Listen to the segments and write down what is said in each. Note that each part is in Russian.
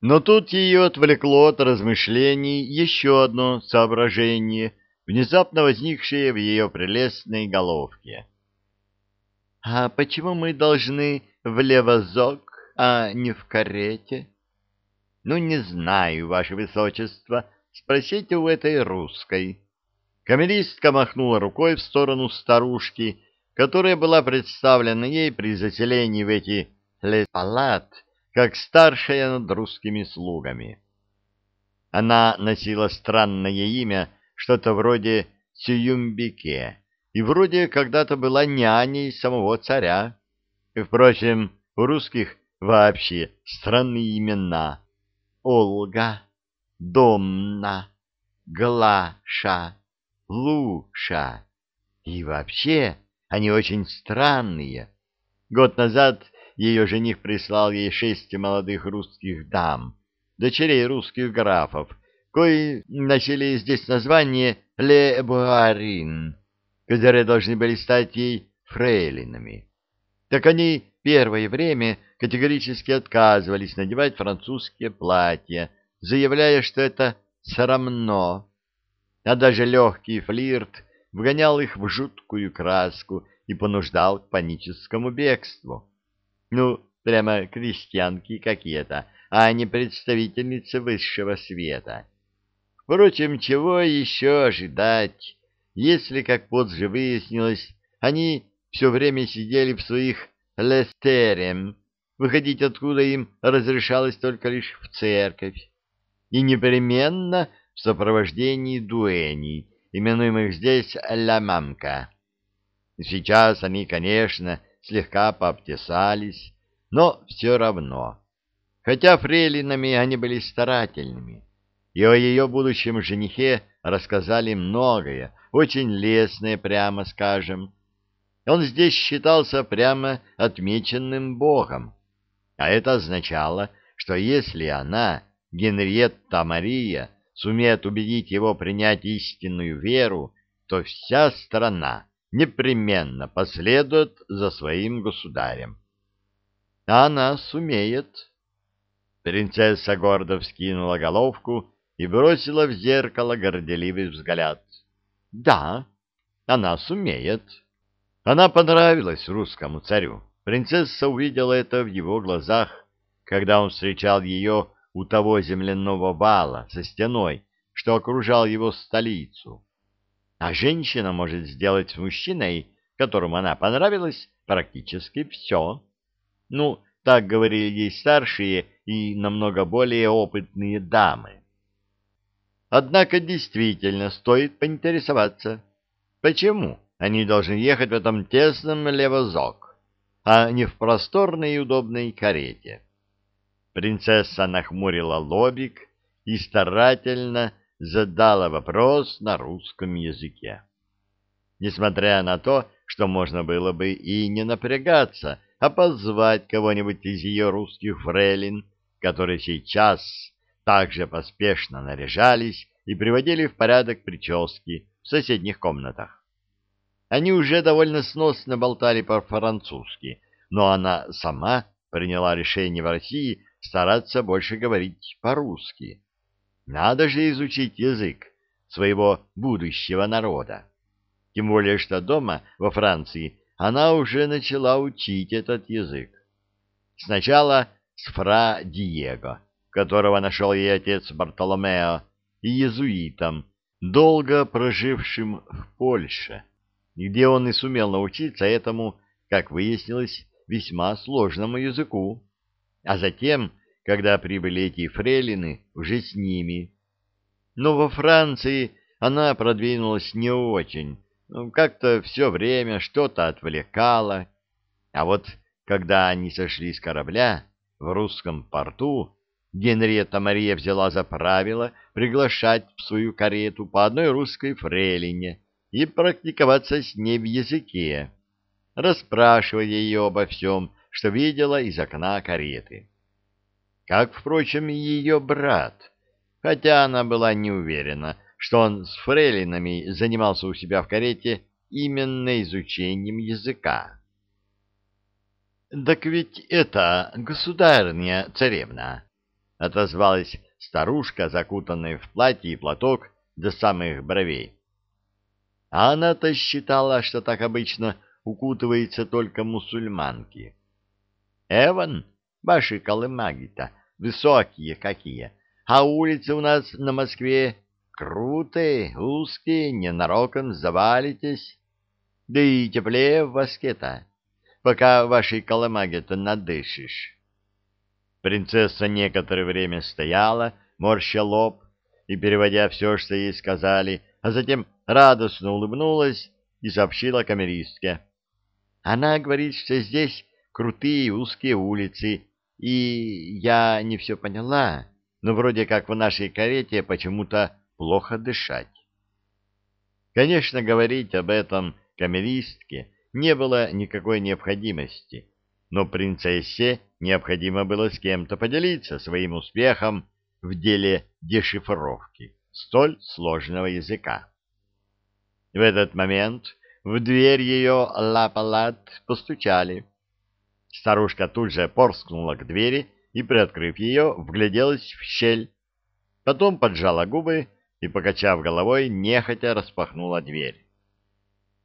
Но тут ее отвлекло от размышлений еще одно соображение, внезапно возникшее в ее прелестной головке. «А почему мы должны в левозок, а не в карете?» «Ну, не знаю, ваше высочество, спросите у этой русской». Камеристка махнула рукой в сторону старушки, которая была представлена ей при заселении в эти лес-палат, как старшая над русскими слугами. Она носила странное имя, что-то вроде Сююмбике, и вроде когда-то была няней самого царя. Впрочем, у русских вообще странные имена. Олга, Домна, Глаша, Луша. И вообще они очень странные. Год назад ее жених прислал ей шесть молодых русских дам, дочерей русских графов, кои носили здесь название Ле Буарин, которые должны были стать ей фрейлинами. Так они первое время категорически отказывались надевать французские платья, заявляя, что это срамно, а даже легкий флирт вгонял их в жуткую краску и понуждал к паническому бегству. Ну, прямо крестьянки какие-то, а не представительницы высшего света. Впрочем, чего еще ожидать, если, как позже выяснилось, они все время сидели в своих лестерем, выходить откуда им разрешалось только лишь в церковь, и непременно в сопровождении дуэней, именуемых здесь «ля мамка». Сейчас они, конечно, слегка пообтесались, но все равно. Хотя фрейлинами они были старательными, и о ее будущем женихе рассказали многое, очень лестное, прямо скажем. Он здесь считался прямо отмеченным богом, а это означало, что если она, Генриетта Мария, сумеет убедить его принять истинную веру, то вся страна непременно последует за своим государем. А она сумеет. Принцесса гордо вскинула головку и бросила в зеркало горделивый взгляд. Да, она сумеет. Она понравилась русскому царю. Принцесса увидела это в его глазах, когда он встречал ее у того земляного вала со стеной, что окружал его столицу. А женщина может сделать с мужчиной, которому она понравилась, практически все. Ну, так говорили ей старшие и намного более опытные дамы. Однако действительно стоит поинтересоваться, почему они должны ехать в этом тесном левозок, а не в просторной и удобной карете. Принцесса нахмурила лобик и старательно задала вопрос на русском языке. Несмотря на то, что можно было бы и не напрягаться, а позвать кого-нибудь из ее русских фрейлин, которые сейчас также поспешно наряжались и приводили в порядок прически в соседних комнатах. Они уже довольно сносно болтали по-французски, но она сама приняла решение в России стараться больше говорить по-русски. Надо же изучить язык своего будущего народа. Тем более, что дома, во Франции, она уже начала учить этот язык. Сначала с фра Диего, которого нашел ей отец Бартоломео, и иезуитом, долго прожившим в Польше, где он и сумел научиться этому, как выяснилось, весьма сложному языку. А затем когда прибыли эти фрейлины, уже с ними. Но во Франции она продвинулась не очень, ну, как-то все время что-то отвлекало. А вот когда они сошли с корабля в русском порту, Генриетта Мария взяла за правило приглашать в свою карету по одной русской фрейлине и практиковаться с ней в языке, расспрашивая ее обо всем, что видела из окна кареты как, впрочем, и ее брат, хотя она была не уверена, что он с фрейлинами занимался у себя в карете именно изучением языка. — Так ведь это государня царевна, — отозвалась старушка, закутанная в платье и платок до самых бровей. А она-то считала, что так обычно укутываются только мусульманки. Эван, ваши колымаги-то высокие какие, а улицы у нас на Москве крутые, узкие, ненароком завалитесь. Да и теплее в воске-то, пока вашей колымаге-то надышишь. Принцесса некоторое время стояла, морща лоб и переводя все, что ей сказали, а затем радостно улыбнулась и сообщила камеристке. Она говорит, что здесь крутые узкие улицы, и я не все поняла, но вроде как в нашей карете почему-то плохо дышать. Конечно, говорить об этом камеристке не было никакой необходимости, но принцессе необходимо было с кем-то поделиться своим успехом в деле дешифровки столь сложного языка. В этот момент в дверь ее лапалат постучали. Старушка тут же порскнула к двери и, приоткрыв ее, вгляделась в щель. Потом поджала губы и, покачав головой, нехотя распахнула дверь.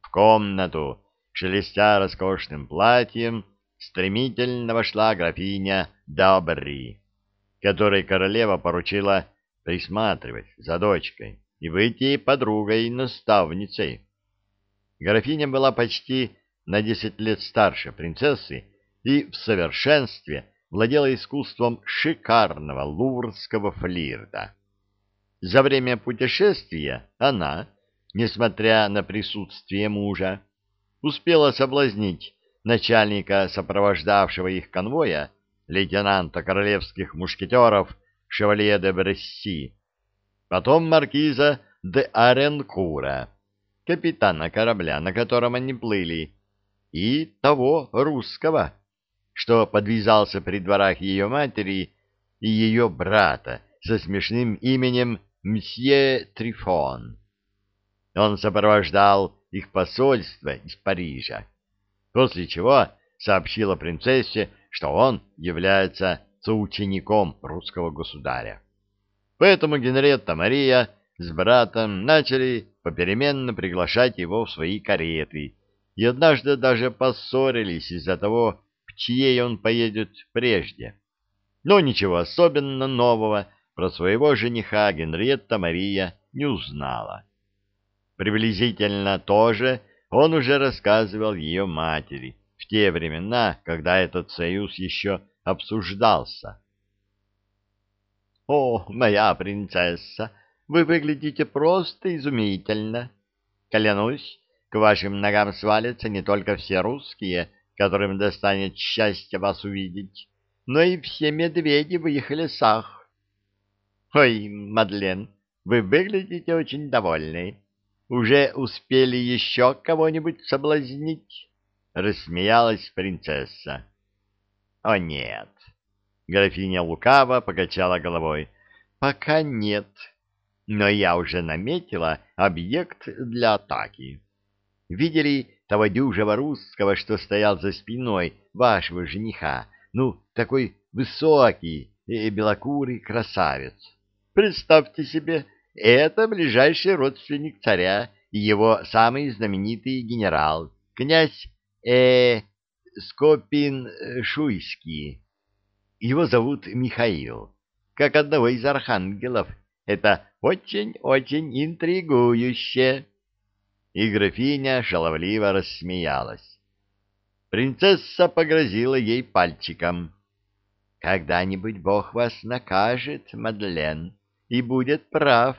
В комнату, шелестя роскошным платьем, стремительно вошла графиня Добри, которой королева поручила присматривать за дочкой и выйти подругой и наставницей. Графиня была почти на десять лет старше принцессы и в совершенстве владела искусством шикарного луврского флирта. За время путешествия она, несмотря на присутствие мужа, успела соблазнить начальника сопровождавшего их конвоя, лейтенанта королевских мушкетеров Шевалье де Бресси, потом маркиза де Аренкура, капитана корабля, на котором они плыли, и того русского, что подвязался при дворах ее матери и ее брата со смешным именем Мсье Трифон. Он сопровождал их посольство из Парижа после чего сообщила принцессе, что он является соучеником русского государя. Поэтому Генриетта Мария с братом начали попеременно приглашать его в свои кареты, и однажды даже поссорились из-за того, чьей он поедет прежде. Но ничего особенно нового про своего жениха Генриетта Мария не узнала. Приблизительно то же он уже рассказывал ее матери в те времена, когда этот союз еще обсуждался. «О, моя принцесса, вы выглядите просто изумительно. Клянусь, к вашим ногам свалятся не только все русские, которым достанет счастье вас увидеть, но и все медведи в их лесах. Ой, Мадлен, вы выглядите очень довольной. Уже успели еще кого-нибудь соблазнить? — рассмеялась принцесса. — О, нет. Графиня лукаво покачала головой. — Пока нет. Но я уже наметила объект для атаки. Видели того дюжего русского, что стоял за спиной вашего жениха? Ну, такой высокий и белокурый красавец. Представьте себе, это ближайший родственник царя и его самый знаменитый генерал, князь э Скопин-Шуйский. Его зовут Михаил, как одного из архангелов. Это очень-очень интригующе. И графиня шаловливо рассмеялась. Принцесса погрозила ей пальчиком. «Когда-нибудь Бог вас накажет, Мадлен, и будет прав.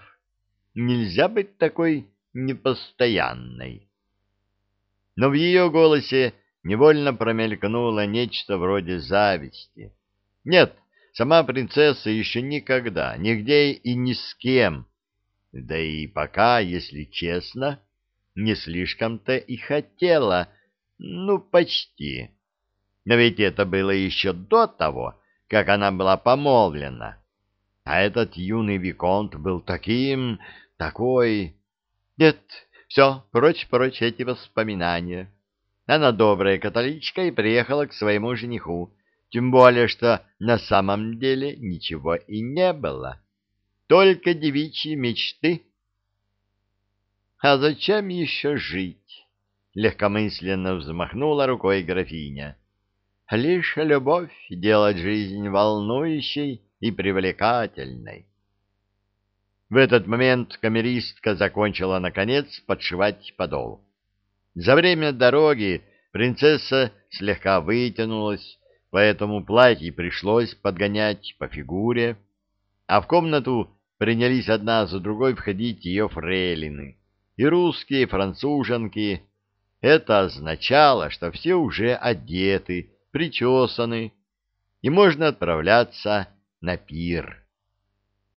Нельзя быть такой непостоянной. Но в ее голосе невольно промелькнуло нечто вроде зависти. Нет, сама принцесса еще никогда, нигде и ни с кем, да и пока, если честно, не слишком-то и хотела, ну, почти. Но ведь это было еще до того, как она была помолвлена. А этот юный Виконт был таким такой... Нет, все, прочь-прочь эти воспоминания. Она добрая католичка и приехала к своему жениху, Тем более, что на самом деле ничего и не было. Только девичьи мечты. А зачем еще жить? Легкомысленно взмахнула рукой графиня. Лишь любовь делает жизнь волнующей и привлекательной. В этот момент камеристка закончила, наконец, подшивать подол. За время дороги принцесса слегка вытянулась, поэтому платье пришлось подгонять по фигуре, а в комнату принялись одна за другой входить ее фрейлины, и русские, и француженки. Это означало, что все уже одеты, причесаны, и можно отправляться на пир.